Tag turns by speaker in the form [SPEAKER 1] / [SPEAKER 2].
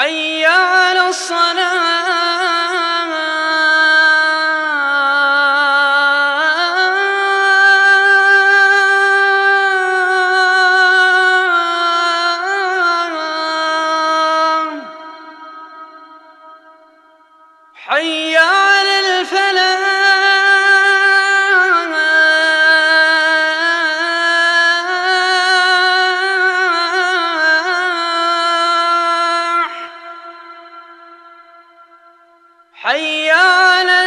[SPEAKER 1] حي على الصلاة حي على